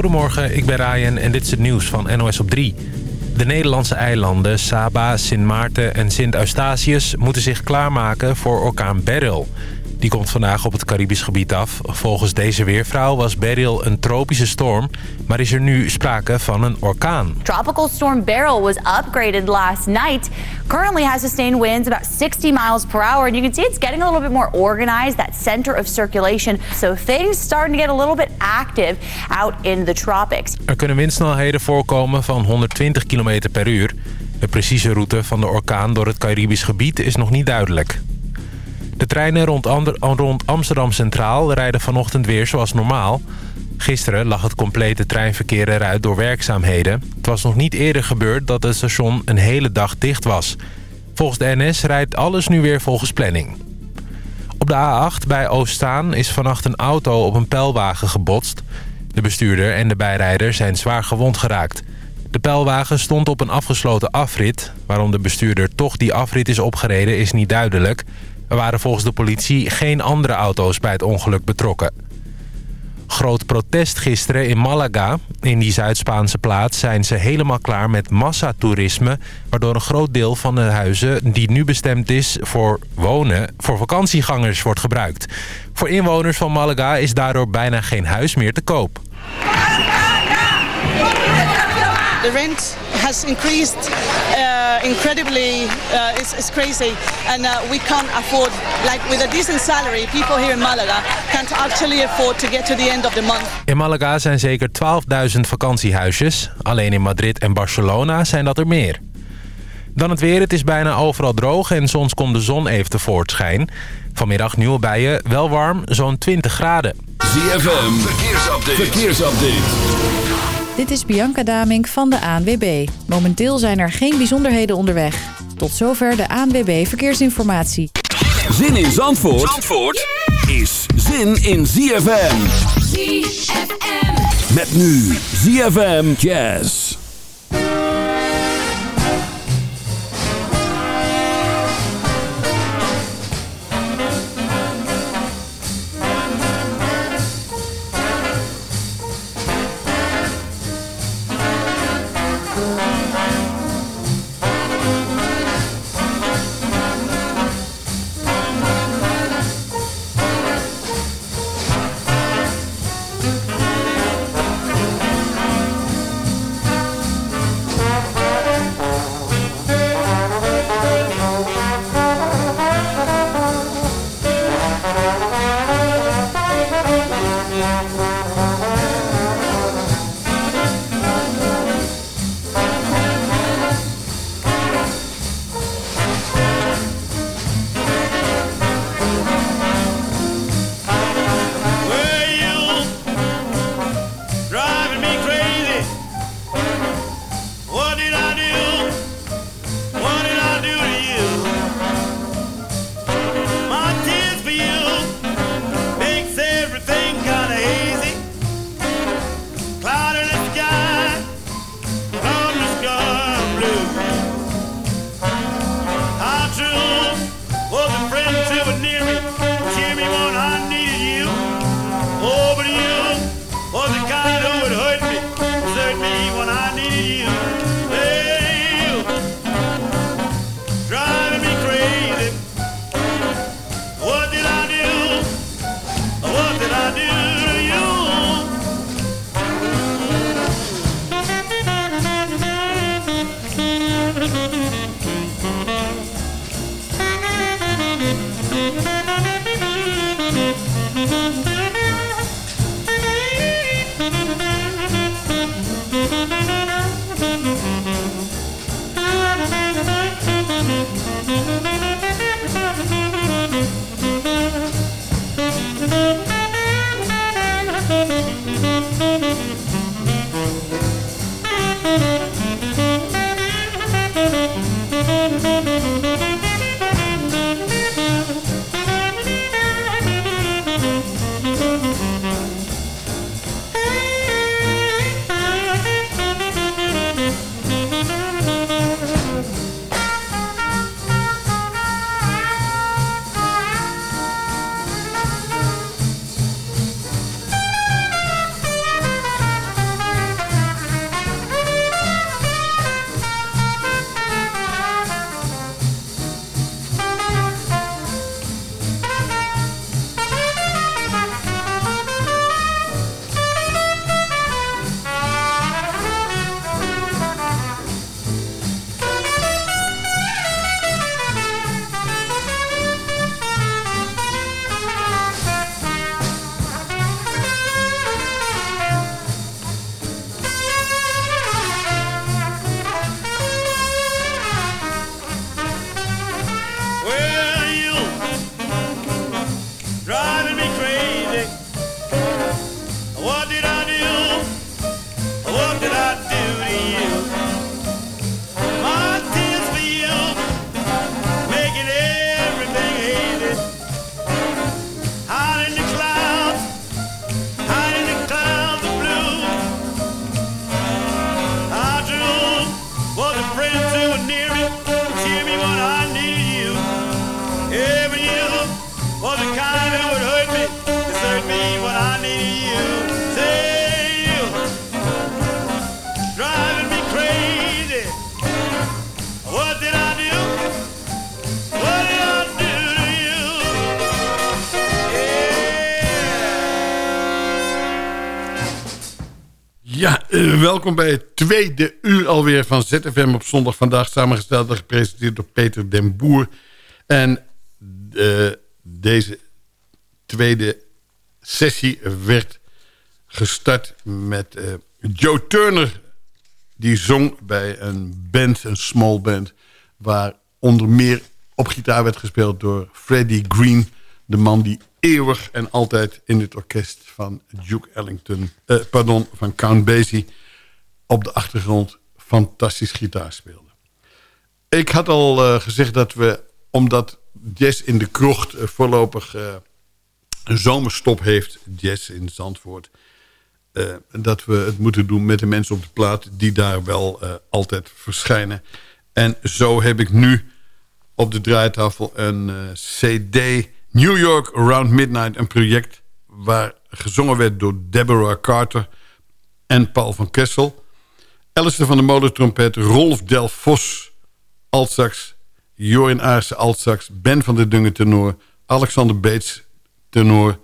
Goedemorgen, ik ben Ryan en dit is het nieuws van NOS op 3. De Nederlandse eilanden Saba, Sint Maarten en Sint Eustatius... moeten zich klaarmaken voor orkaan Beryl. Die komt vandaag op het Caribisch gebied af. Volgens deze weervrouw was Beryl een tropische storm... maar is er nu sprake van een orkaan. Tropical storm Beryl was upgraded last night. Currently has sustained winds about 60 miles per hour. And you can see it's getting a little bit more organized, that center of circulation. So things starting to get a little bit active out in the tropics. Er kunnen windsnelheden voorkomen van 120 km per uur. De precieze route van de orkaan door het Caribisch gebied is nog niet duidelijk. De treinen rond, rond Amsterdam Centraal rijden vanochtend weer zoals normaal. Gisteren lag het complete treinverkeer eruit door werkzaamheden. Het was nog niet eerder gebeurd dat het station een hele dag dicht was. Volgens de NS rijdt alles nu weer volgens planning. Op de A8 bij Oostzaan is vannacht een auto op een pijlwagen gebotst. De bestuurder en de bijrijder zijn zwaar gewond geraakt. De pijlwagen stond op een afgesloten afrit. Waarom de bestuurder toch die afrit is opgereden is niet duidelijk. Er waren volgens de politie geen andere auto's bij het ongeluk betrokken. Groot protest gisteren in Malaga. In die Zuid-Spaanse plaats zijn ze helemaal klaar met massatoerisme... waardoor een groot deel van de huizen die nu bestemd is voor wonen... voor vakantiegangers wordt gebruikt. Voor inwoners van Malaga is daardoor bijna geen huis meer te koop. The rent has increased uh, incredibly. Uh, it's, it's, crazy, and uh, we can't afford. Like with a decent salary, people here in Malaga can't actually afford to get to the end of the month. In Malaga zijn zeker 12.000 vakantiehuisjes. Alleen in Madrid en Barcelona zijn dat er meer. Dan het weer. Het is bijna overal droog en soms komt de zon even tevoorschijn. Vanmiddag nieuwe bijen, wel warm, zo'n 20 graden. ZFM, verkeersupdate. verkeersupdate. Dit is Bianca Damink van de ANWB. Momenteel zijn er geen bijzonderheden onderweg. Tot zover de ANWB Verkeersinformatie. Zin in Zandvoort, Zandvoort is zin in ZFM. ZFM. Met nu ZFM Jazz. Welkom bij het tweede uur alweer van ZFM op zondag. Vandaag samengesteld en gepresenteerd door Peter den Boer. En eh, deze tweede sessie werd gestart met eh, Joe Turner. Die zong bij een band, een small band... waar onder meer op gitaar werd gespeeld door Freddie Green... de man die eeuwig en altijd in het orkest van Duke Ellington... eh, pardon, van Count Basie op de achtergrond fantastisch gitaar speelde. Ik had al eh, gezegd dat we, omdat Jazz in de Krocht eh, voorlopig eh, een zomerstop heeft... Jazz in Zandvoort... dat we het moeten doen met de mensen op de plaat... die daar wel altijd verschijnen. En zo heb ik nu op de draaitafel een cd... New York Around Midnight, een project... waar gezongen werd door Deborah Carter en Paul van Kessel... Alistair van de Molentrompet, Rolf Del Vos, altsax... Jorin Aarse, altsax, Ben van der Dungen, tenor... Alexander Beets, tenor...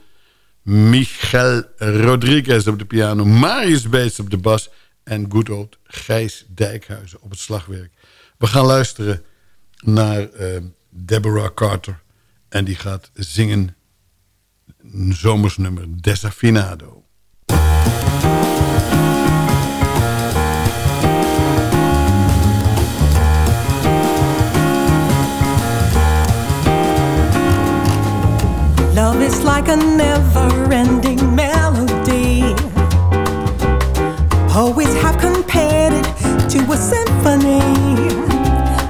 Michel Rodriguez op de piano... Marius Beets op de bas... en good old Gijs Dijkhuizen op het slagwerk. We gaan luisteren naar eh, Deborah Carter... en die gaat zingen een zomersnummer Desafinado. Like a never ending melody. Always have compared it to a symphony.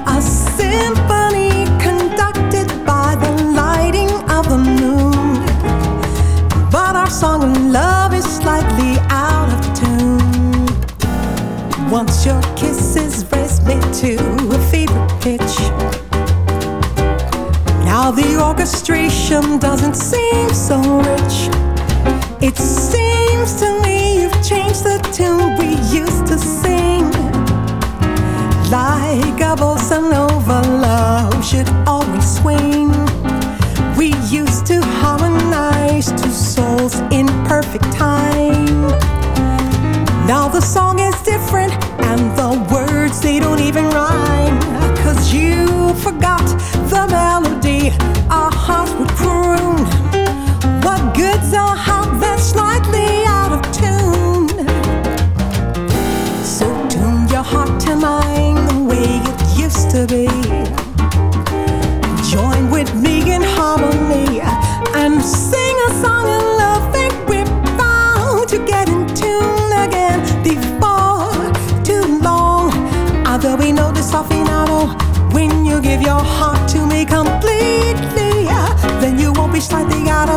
A symphony conducted by the lighting of the moon. But our song of love is slightly out of tune. Once your kisses raised me to a fever pitch. Now the orchestration doesn't seem so rich. It seems to me you've changed the tune we used to sing. Like a bossa nova, love should always swing. We used to harmonize two souls in perfect time. Now the song is different and the words they don't even rhyme. Cause you forgot the melody our hearts would croon. What good's a heart that's slightly out of tune? So tune your heart to mine the way it used to be. Give your heart to me completely, then you won't be slightly out of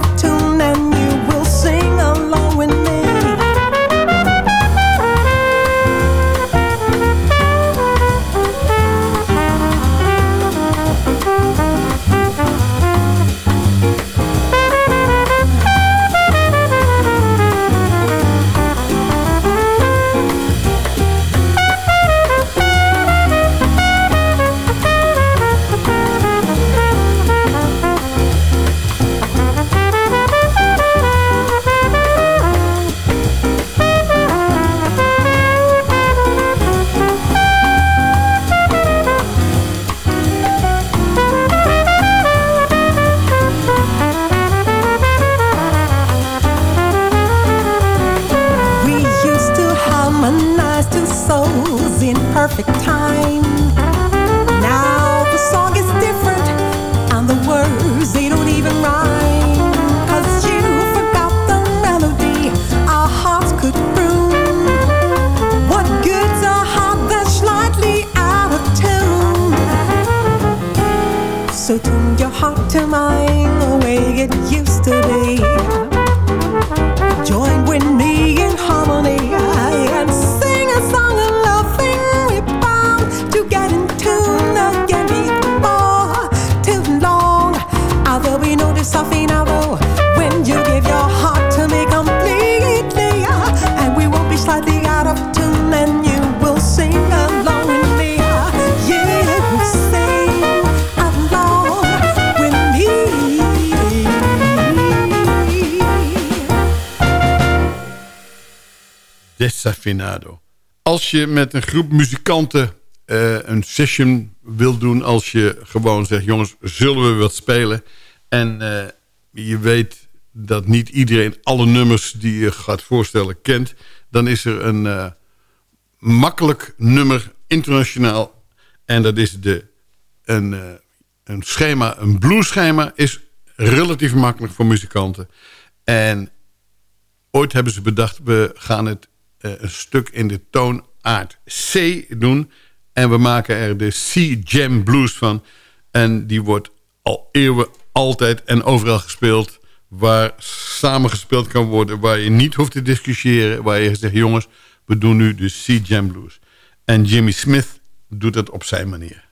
Desafinado. Als je met een groep muzikanten eh, een session wil doen... als je gewoon zegt, jongens, zullen we wat spelen? En eh, je weet dat niet iedereen alle nummers die je gaat voorstellen kent... dan is er een eh, makkelijk nummer internationaal... en dat is de, een, een schema, een blueschema... is relatief makkelijk voor muzikanten. En ooit hebben ze bedacht... we gaan het een stuk in de toonaard C doen... en we maken er de C-Jam Blues van... en die wordt al eeuwen altijd en overal gespeeld... waar samen gespeeld kan worden... waar je niet hoeft te discussiëren... waar je zegt, jongens, we doen nu de C-Jam Blues. En Jimmy Smith doet het op zijn manier.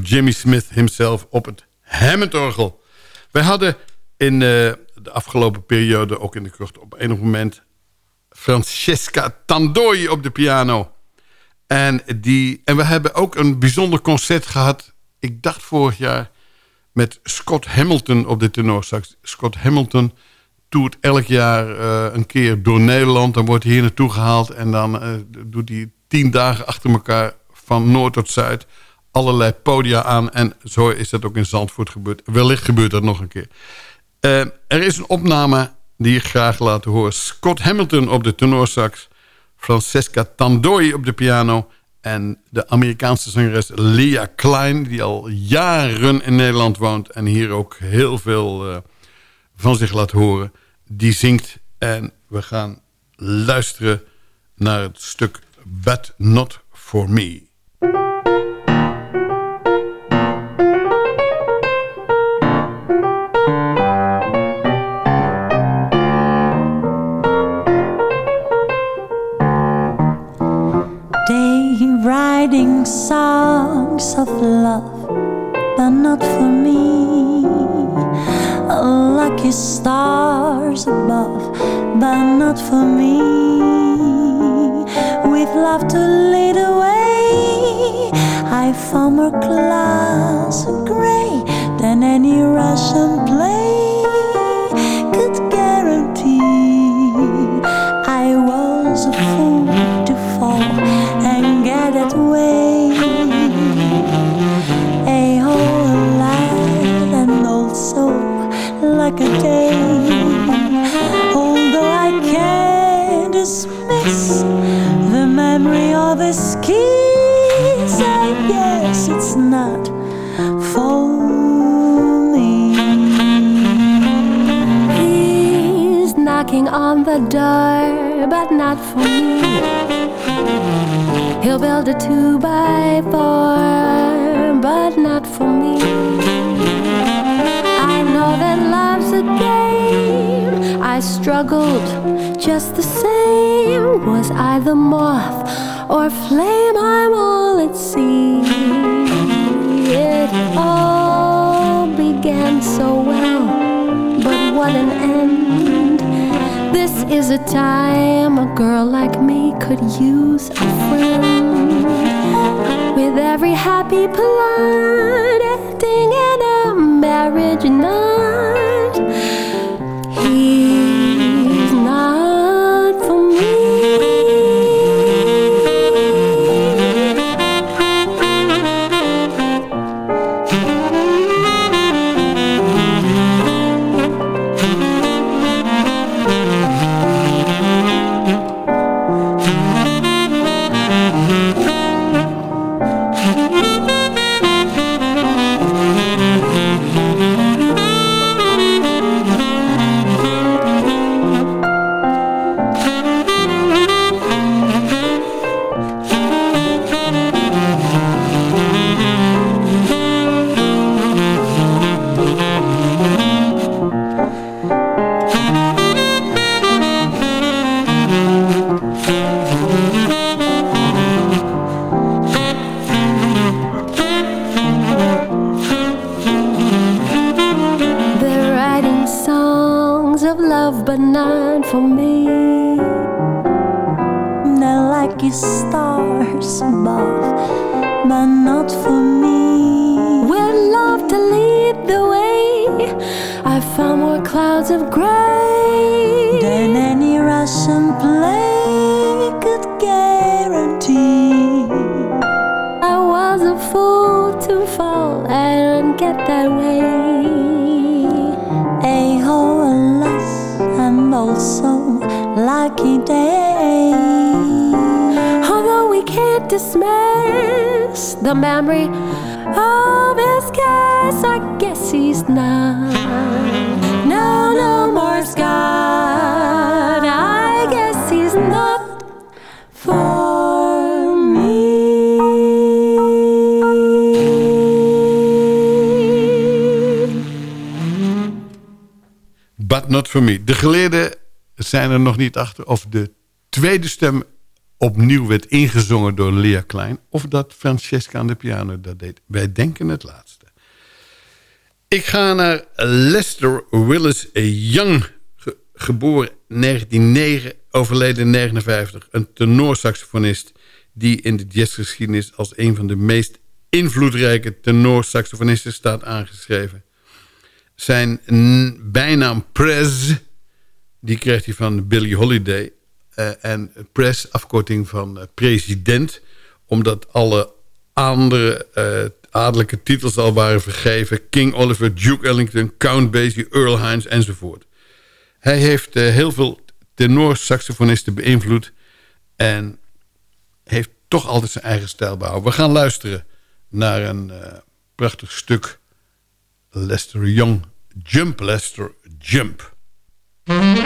Jimmy Smith himself op het Hammondorgel. Wij hadden in eh, de afgelopen periode, ook in de krocht, op enig moment... Francesca Tandoi op de piano. En, die, en we hebben ook een bijzonder concert gehad. Ik dacht vorig jaar met Scott Hamilton op de tenorsax. Scott Hamilton toert elk jaar eh, een keer door Nederland. Dan wordt hij hier naartoe gehaald en dan eh, doet hij tien dagen achter elkaar van noord tot zuid allerlei podia aan. En zo is dat ook in Zandvoort gebeurd. Wellicht gebeurt dat nog een keer. Eh, er is een opname die ik graag laat horen. Scott Hamilton op de tenorsax. Francesca Tandoi op de piano. En de Amerikaanse zangeres Leah Klein... die al jaren in Nederland woont... en hier ook heel veel eh, van zich laat horen. Die zingt en we gaan luisteren naar het stuk But Not For Me. Of love, but not for me. Oh, lucky stars above, but not for me. With love to lead the way, I found more clouds gray than any Russian play not for me. He's knocking on the door, but not for me. He'll build a two by four, but not for me. I know that love's a game. I struggled just the same. Was I the moth or flame? I'm all at sea. All began so well, but what an end. This is a time a girl like me could use a friend. With every happy plot ending in a marriage night. Dismiss the memory of his kiss, I guess he's not. No, no more Scott. I guess he's not for me. But not for me. De geleerden zijn er nog niet achter of de tweede stem opnieuw werd ingezongen door Lea Klein... of dat Francesca aan de piano dat deed. Wij denken het laatste. Ik ga naar Lester Willis Young, ge- geboren 1909, overleden 59. Een tenorsaxofonist die in de jazzgeschiedenis als een van de meest invloedrijke tenorsaxofonisten staat aangeschreven. Zijn bijnaam Prez, die kreeg hij van Billie Holiday. Eh, en Prez, afkorting van eh, president, omdat alle andere eh, adellijke titels al waren vergeven. King Oliver, Duke Ellington, Count Basie, Earl Hines enzovoort. Hij heeft heel veel tenorsaxofonisten beïnvloed... en heeft toch altijd zijn eigen stijl behouden. We gaan luisteren naar een prachtig stuk Lester Young. Jump, Lester, jump. Het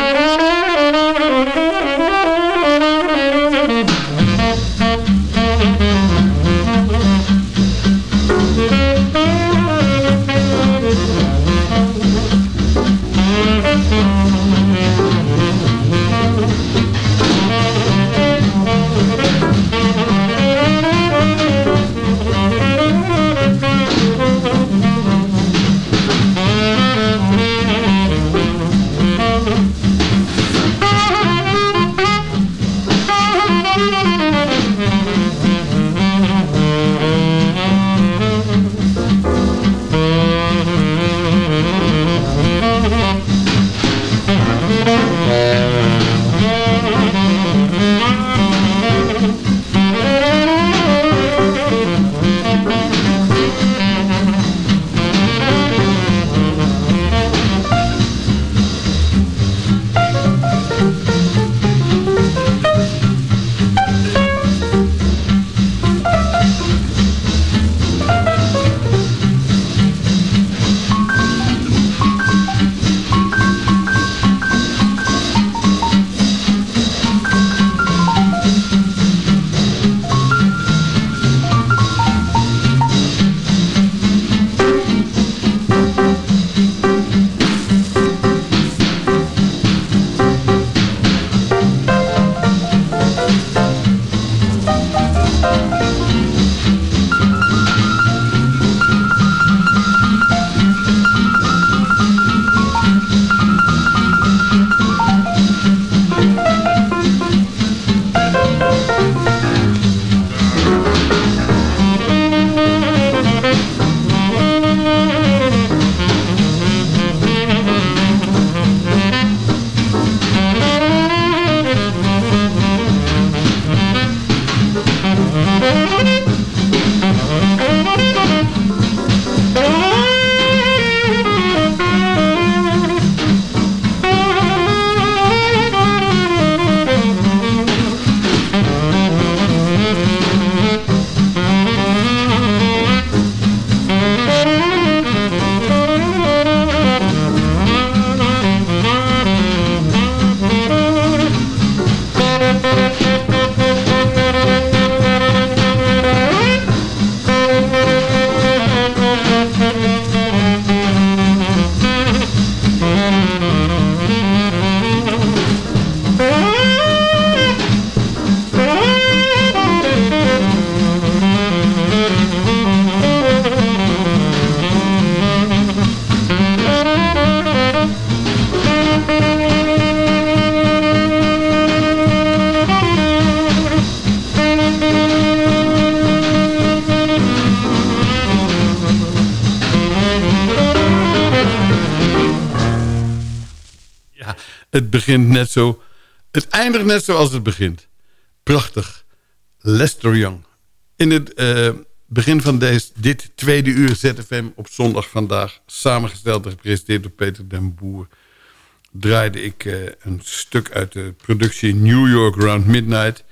begint net zo. Het eindigt net zoals het begint. Prachtig. Lester Young. In het eh, begin van deze, dit tweede uur ZFM op zondag vandaag... samengesteld en gepresenteerd door Peter den Boer... draaide ik eh, een stuk uit de productie New York Round Midnight...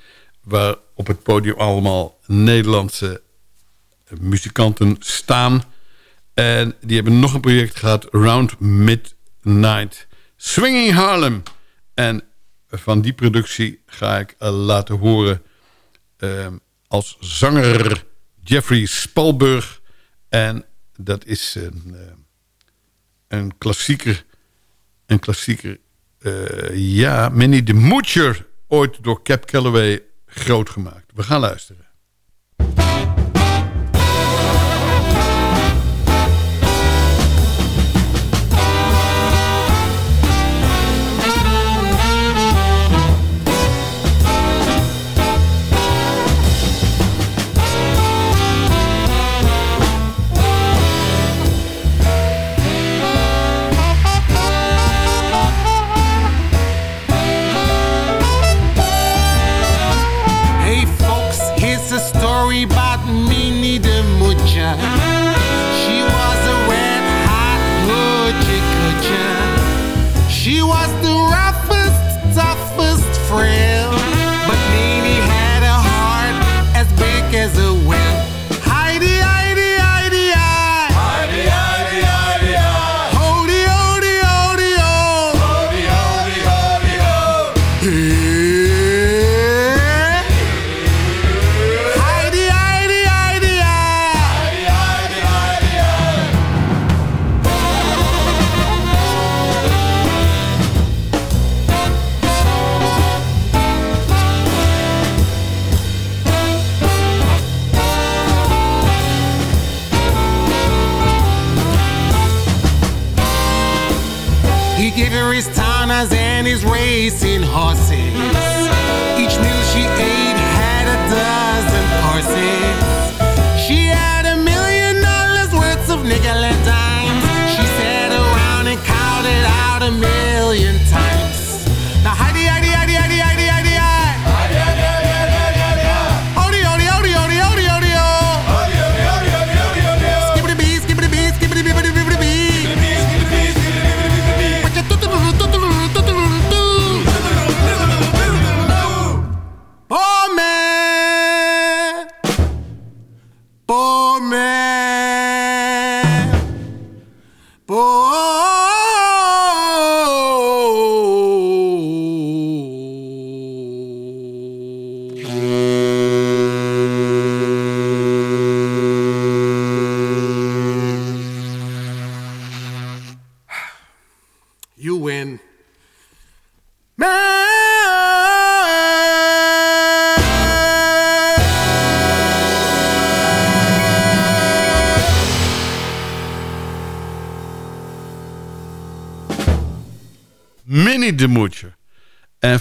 waar op het podium allemaal Nederlandse muzikanten staan... En die hebben nog een project gehad, Round Midnight Swinging Harlem. En van die productie ga ik eh, laten horen eh, als zanger Jeffrey Spalburg. En dat is een, eh, een klassieker. Een klassieker, eh, ja, Minnie the Moocher, ooit door Cap Calloway groot gemaakt. We gaan luisteren.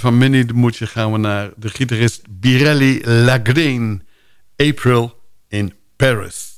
van Mini de Moetje gaan we naar de gitarist Birelli Lagrine, April in Paris.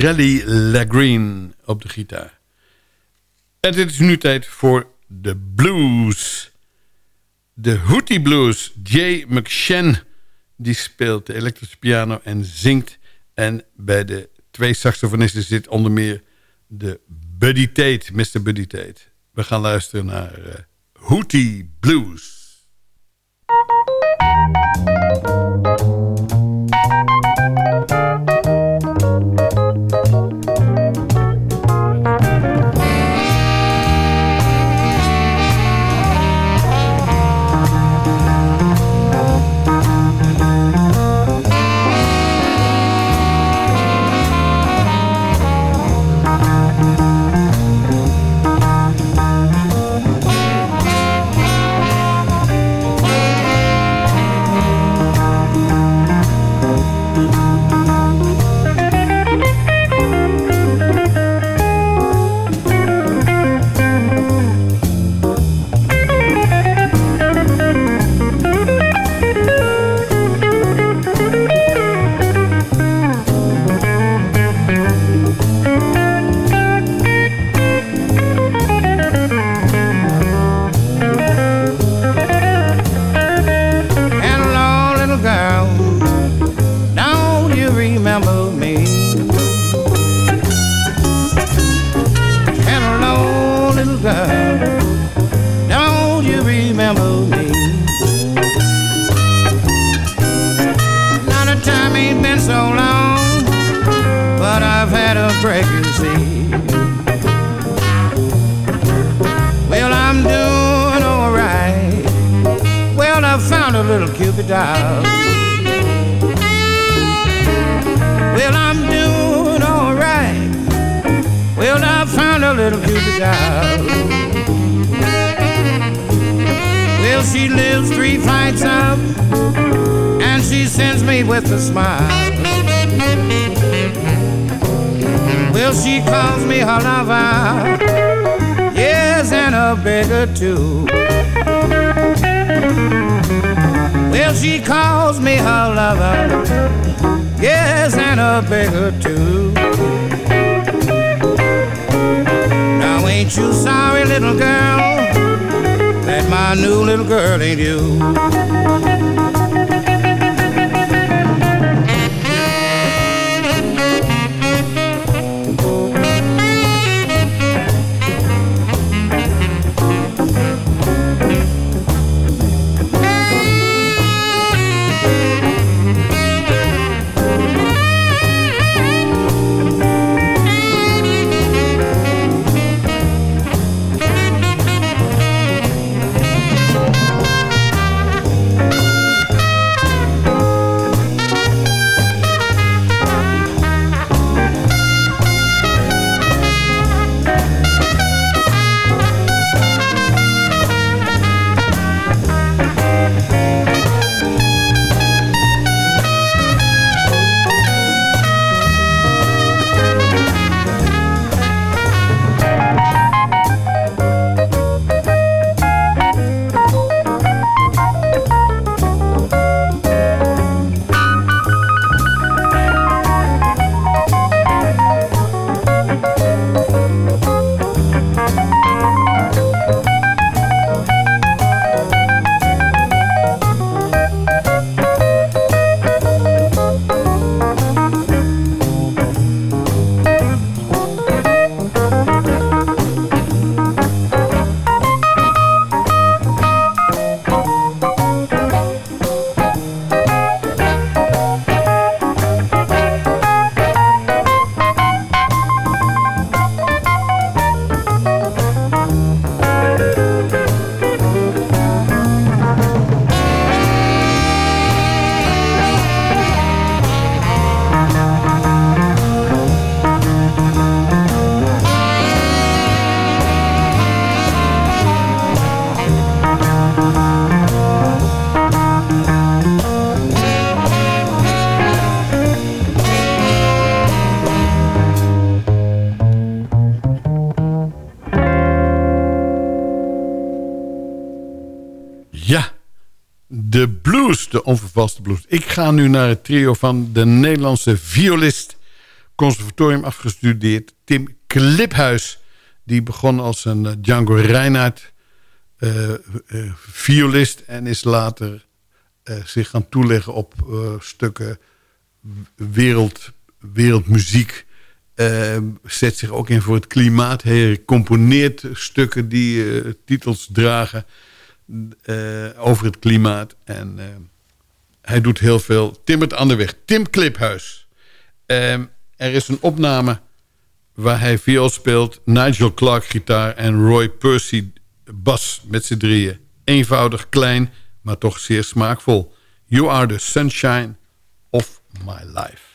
Pirelli Lagreen op de gitaar. En dit is nu tijd voor de blues. De Hootie Blues. Jay McShann die speelt de elektrische piano en zingt. En bij de twee saxofonisten zit onder meer de Buddy Tate, Mr. Buddy Tate. We gaan luisteren naar uh, Hootie Blues. Beggar too. Now, ain't you sorry, little girl, that my new little girl ain't you? De onvervalste blues. Ik ga nu naar het trio van de Nederlandse violist conservatorium afgestudeerd. Tim Kliphuis, die begon als een eh, Django Reinhardt eh, eh, violist... en is later zich gaan toeleggen op stukken wereld, wereldmuziek... Eh, zet zich ook in voor het klimaat. Hij componeert stukken die titels dragen over het klimaat. En eh, hij doet heel veel. Timmert aan de weg. Tim Kliphuis. Ehm, er is een opname waar hij viool speelt. Nigel Clark gitaar en Roy Percy bas met z'n drieën. Eenvoudig, klein, maar toch zeer smaakvol. You are the sunshine of my life.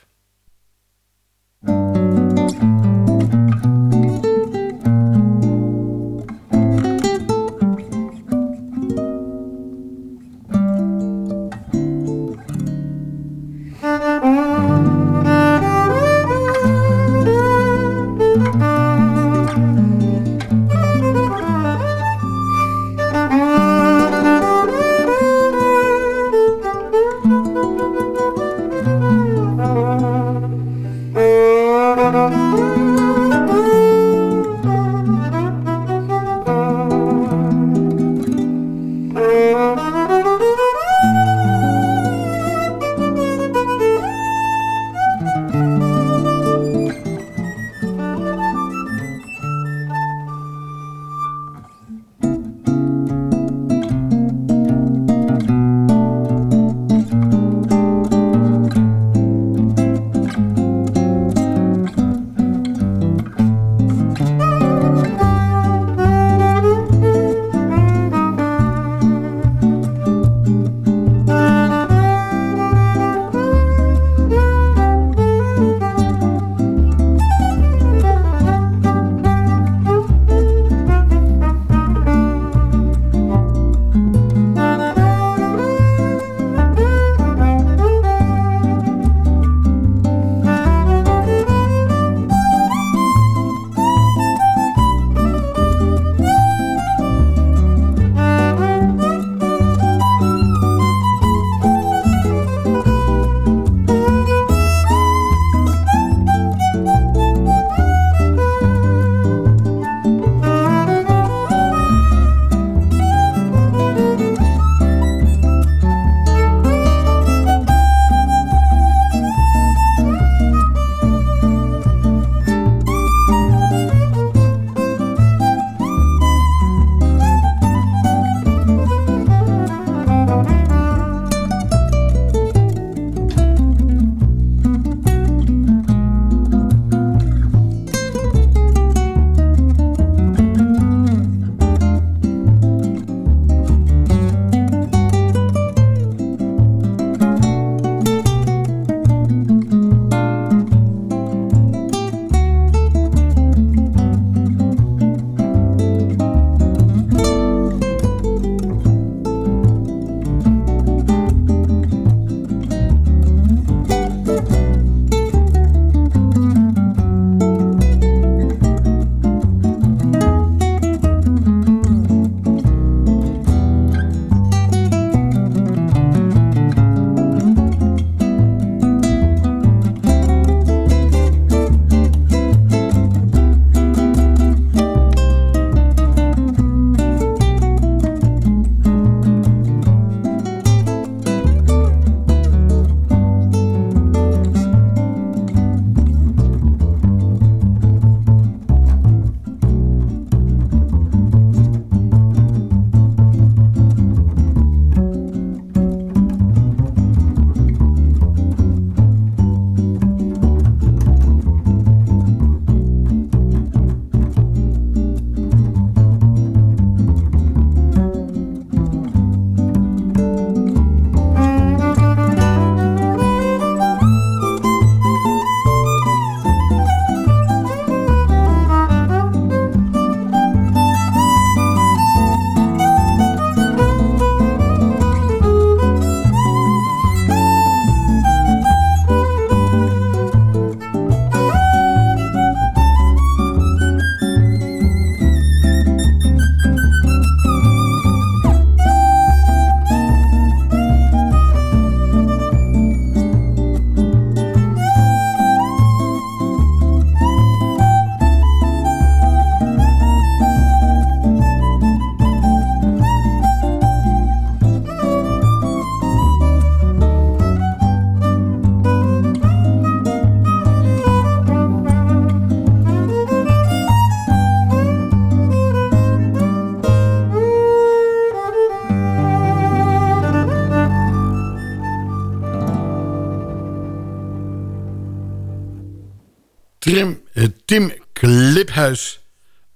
Tim Kliphuis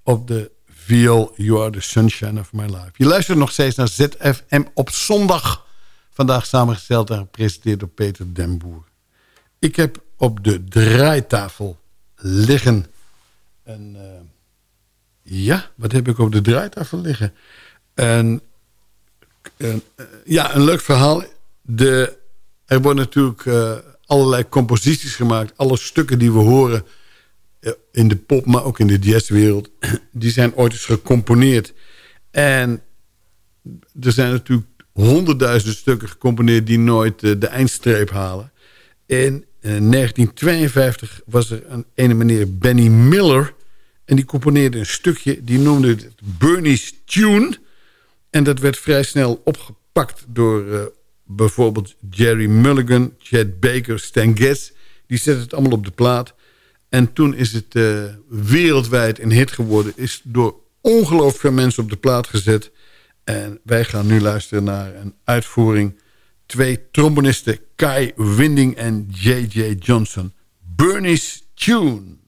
op de viool You Are The Sunshine Of My Life. Je luistert nog steeds naar ZFM op zondag. Vandaag samengesteld en gepresenteerd door Peter Den Boer. Ik heb op de draaitafel liggen... En, eh, ja, wat heb ik op de draaitafel liggen? Een, eh, ja, een leuk verhaal. De, er worden natuurlijk eh, allerlei composities gemaakt. Alle stukken die we horen in de pop, maar ook in de jazzwereld... die zijn ooit eens gecomponeerd. En er zijn natuurlijk honderdduizenden stukken gecomponeerd... die nooit de eindstreep halen. In 1952 was er een ene meneer Benny Miller... en die componeerde een stukje, die noemde het Bernie's Tune... En dat werd vrij snel opgepakt door uh, bijvoorbeeld Jerry Mulligan, Chet Baker, Stan Getz. Die zetten het allemaal op de plaat. En toen is het uh, wereldwijd een hit geworden. Is door ongelooflijk veel mensen op de plaat gezet. En wij gaan nu luisteren naar een uitvoering. Twee trombonisten, Kai Winding en J.J. Johnson. Bernie's Tune.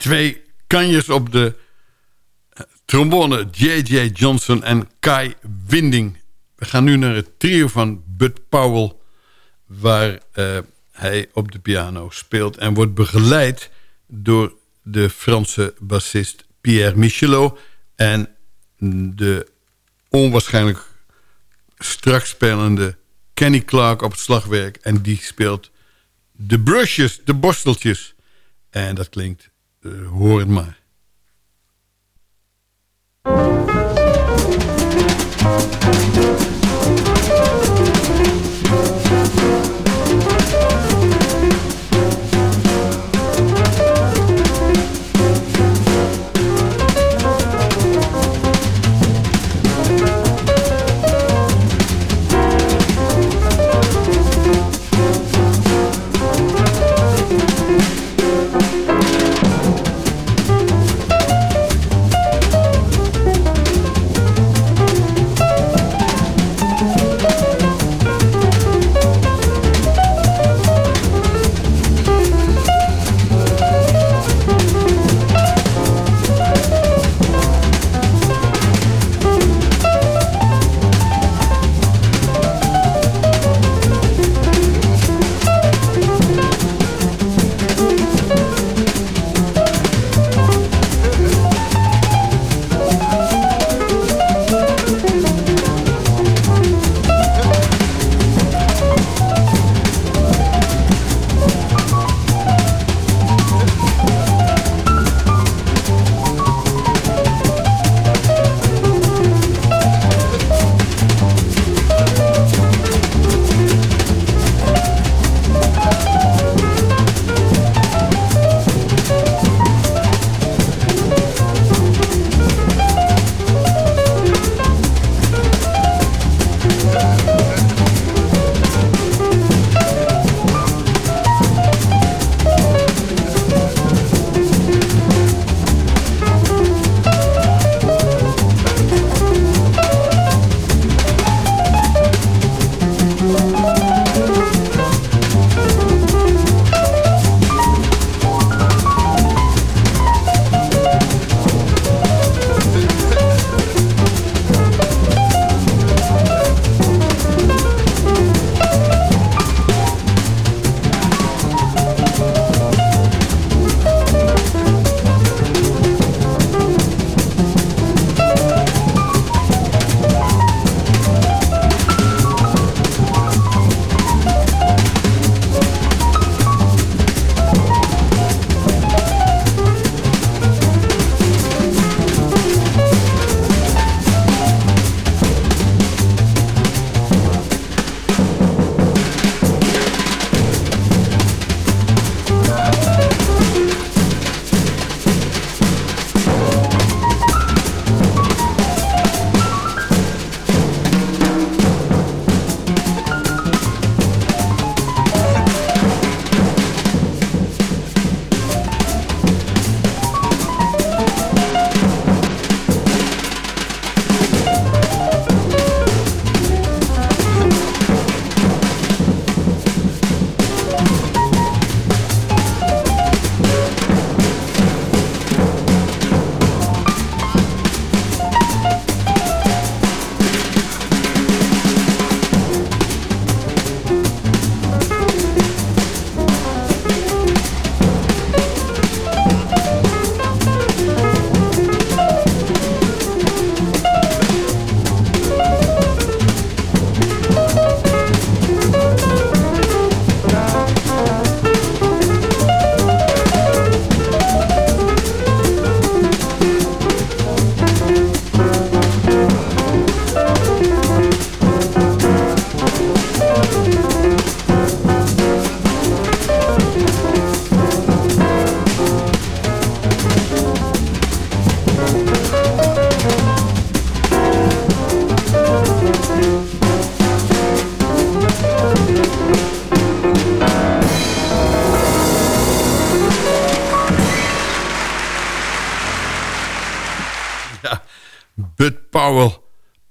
Twee kanjers op de eh, trombone. J.J. Johnson en Kai Winding. We gaan nu naar het trio van Bud Powell... waar eh, hij op de piano speelt... en wordt begeleid door de Franse bassist Pierre Michelot... en de onwaarschijnlijk strak spelende Kenny Clark op het slagwerk. En die speelt de brushes, de borsteltjes. En dat klinkt, hoor het maar.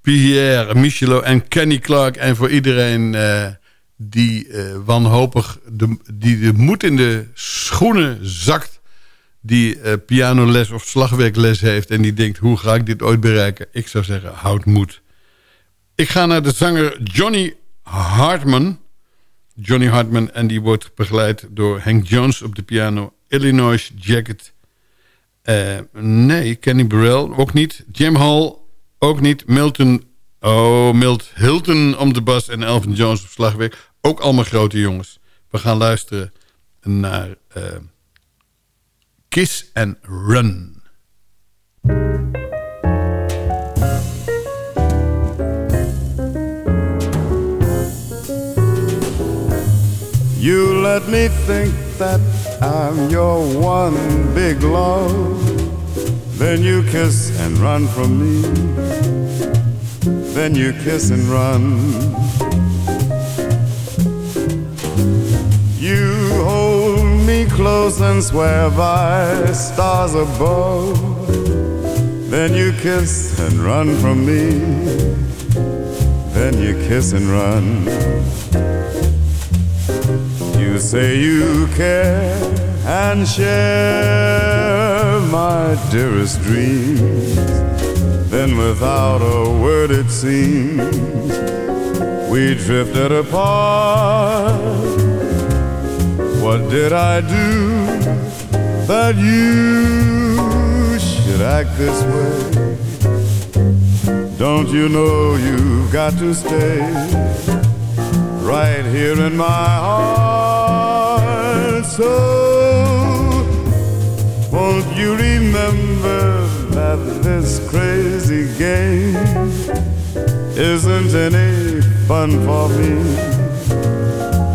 Pierre, Michelot en Kenny Clark. En voor iedereen uh, die uh, wanhopig de, die de moed in de schoenen zakt... die eh, pianoles of slagwerkles heeft... en die denkt, hoe ga ik dit ooit bereiken? Ik zou zeggen, houd moed. Ik ga naar de zanger Johnny Hartman. Johnny Hartman en die wordt begeleid door Hank Jones op de piano... Illinois Jacket... Eh, nee, Kenny Burrell ook niet. Jim Hall ook niet. Milton, oh, Milt Hilton om de bas en Elvin Jones op slagwerk. Ook allemaal grote jongens. We gaan luisteren naar eh, Kiss and Run. You let me think that I'm your one big love. Then you kiss and run from me. Then you kiss and run. You hold me close and swear by stars above. Then you kiss and run from me. Then you kiss and run. You say you care and share my dearest dreams. Then, without a word, it seems we drifted apart. What did I do that you should act this way? Don't you know you've got to stay right here in my heart? So, you remember that this crazy game isn't any fun for me?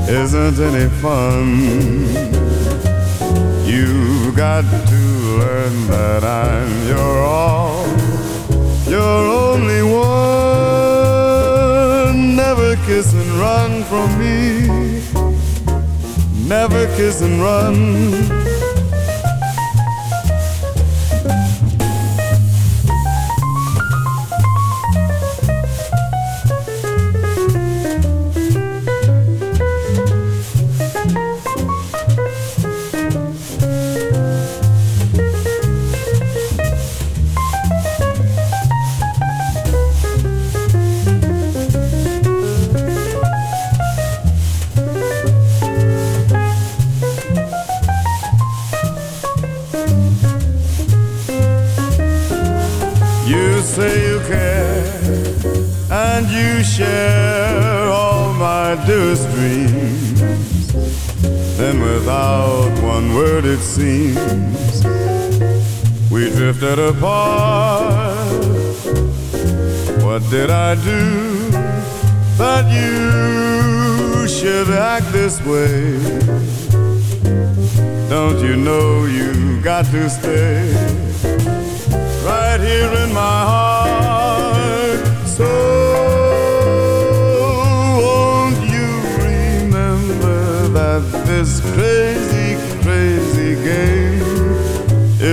Isn't any fun? You've got to learn that I'm your all, your only one. Never kiss and run from me. Never kiss and run. This way? Don't you know you got to stay? right here in my heart. So won't you remember that this crazy, crazy game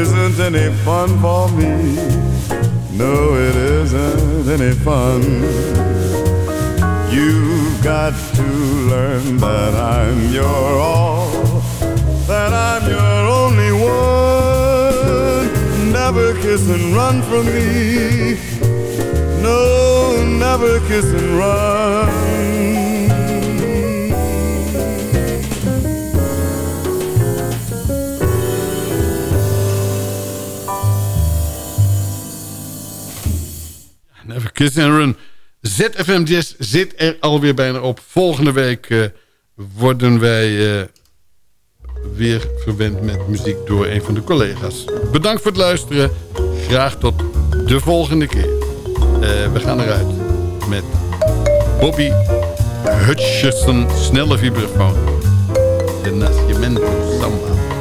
isn't any fun for me? No, it isn't any fun. You've got to learn that I'm your all, that I'm your only one. Never kiss and run from me. No, never kiss and run. Never Kiss and Run. ZFM Jazz zit er alweer bijna op. Volgende week eh, worden wij eh, weer verwend met muziek door een van de collega's. Bedankt voor het luisteren. Graag tot de volgende keer. Eh, we gaan eruit met Bobby Hutchison, snelle vibrafoon. De Nascimento Samba.